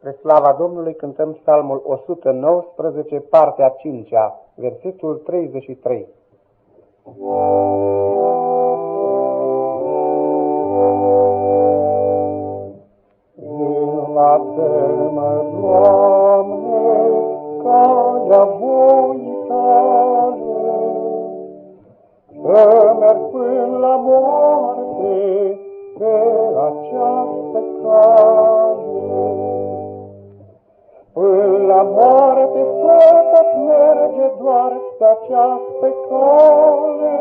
Spre slava Domnului cântăm psalmul 119, partea 5 -a, versetul 33. Lasă-mă, Doamne, calea voii tale, să merg până la moarte pe această cale. La moarte să pot merge doar pe această cale.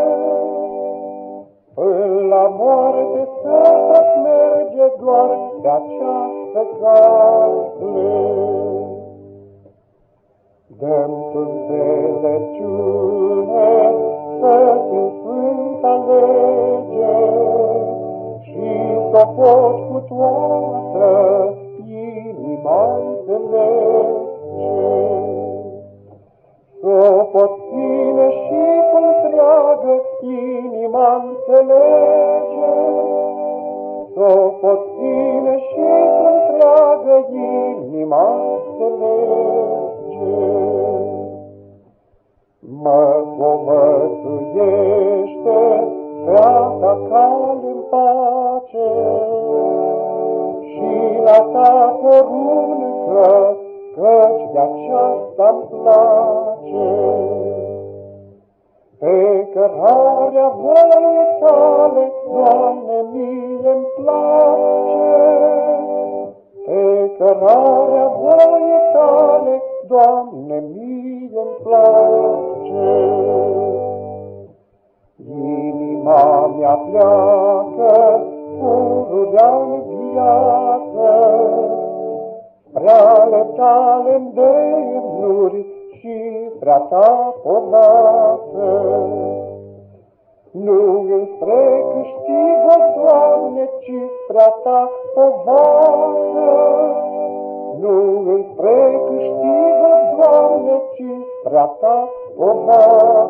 Până la moarte să pot merge doar pe această cale. Dăm tu înțelepciune să-ți sfânta lege și să pot cu toată inima înțelege. Să pot ține și cu întreagă inima înțelege. Mă povățuiește prea ta cale în pace și la ta poruncă, căci de aceasta-mi place. Cărarea voie tale, Doamne, mie-mi place. Pe cărarea voie tale, Doamne, mie-mi place. Inima mea pleacă, pururea-n viață, Prea tale îndemnuri și prea ta povată. ta povară. Nu îi precâștigă, Doamne, cinstea ta povară.